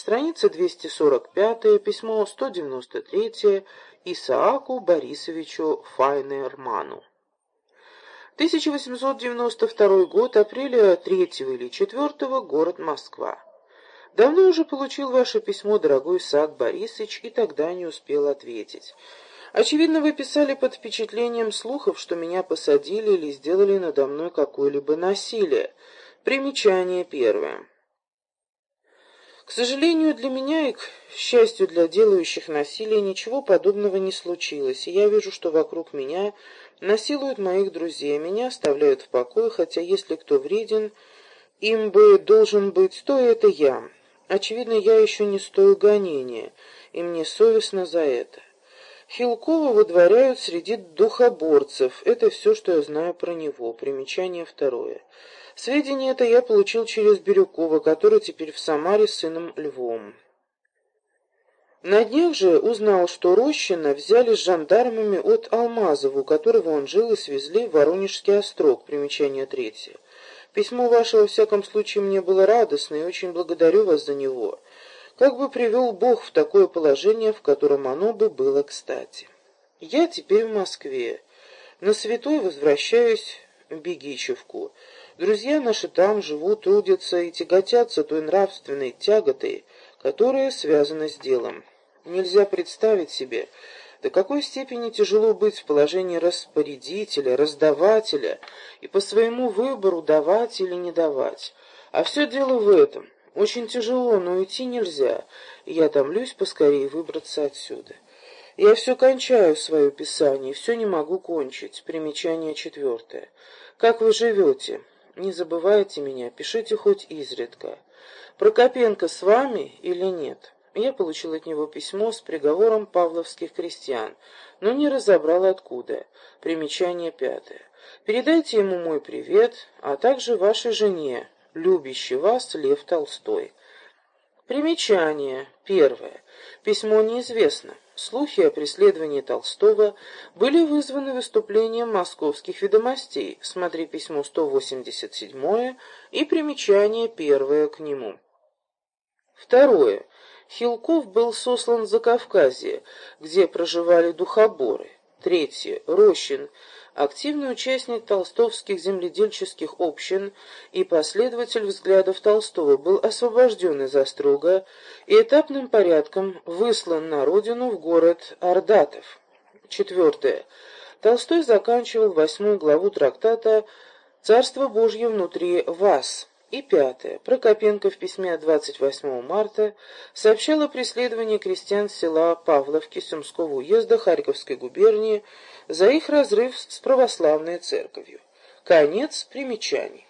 Страница 245, письмо 193 Исааку Борисовичу Файнерману. 1892 год, апреля 3 или 4 город Москва. Давно уже получил ваше письмо, дорогой Исаак Борисович, и тогда не успел ответить. Очевидно, вы писали под впечатлением слухов, что меня посадили или сделали надо мной какое-либо насилие. Примечание первое. К сожалению для меня и к счастью для делающих насилие ничего подобного не случилось, и я вижу, что вокруг меня насилуют моих друзей, меня оставляют в покое, хотя если кто вреден, им бы должен быть, то это я. Очевидно, я еще не стою гонения, и мне совестно за это. Хилкова выдворяют среди духоборцев. Это все, что я знаю про него. Примечание второе. Сведения это я получил через Бирюкова, который теперь в Самаре с сыном Львом. На днях же узнал, что Рощина взяли с жандармами от Алмазова, у которого он жил, и свезли в Воронежский острог. Примечание третье. Письмо ваше, во всяком случае, мне было радостно, и очень благодарю вас за него. Как бы привел Бог в такое положение, в котором оно бы было кстати. Я теперь в Москве. На святой возвращаюсь в Бегичевку. Друзья наши там живут, трудятся и тяготятся той нравственной тяготой, которая связана с делом. Нельзя представить себе, до какой степени тяжело быть в положении распорядителя, раздавателя и по своему выбору давать или не давать. А все дело в этом. Очень тяжело, но уйти нельзя, я томлюсь поскорее выбраться отсюда. Я все кончаю свое писание, все не могу кончить. Примечание четвертое. Как вы живете? Не забывайте меня, пишите хоть изредка. Прокопенко с вами или нет? Я получил от него письмо с приговором павловских крестьян, но не разобрал откуда. Примечание пятое. Передайте ему мой привет, а также вашей жене, любящий вас Лев Толстой. Примечание. Первое. Письмо неизвестно. Слухи о преследовании Толстого были вызваны выступлением московских ведомостей. Смотри письмо 187 и примечание первое к нему. Второе. Хилков был сослан за Кавказье, где проживали духоборы. Третье. Рощин активный участник толстовских земледельческих общин и последователь взглядов Толстого, был освобожден из Острога и этапным порядком выслан на родину в город Ордатов. Четвертое. Толстой заканчивал восьмую главу трактата «Царство Божье внутри вас». И пятое. Прокопенко в письме от 28 марта сообщал о преследовании крестьян села Павловки Сумского уезда Харьковской губернии за их разрыв с православной церковью. Конец примечаний.